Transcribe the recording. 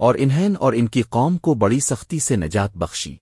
اور انہیں اور ان کی قوم کو بڑی سختی سے نجات بخشی۔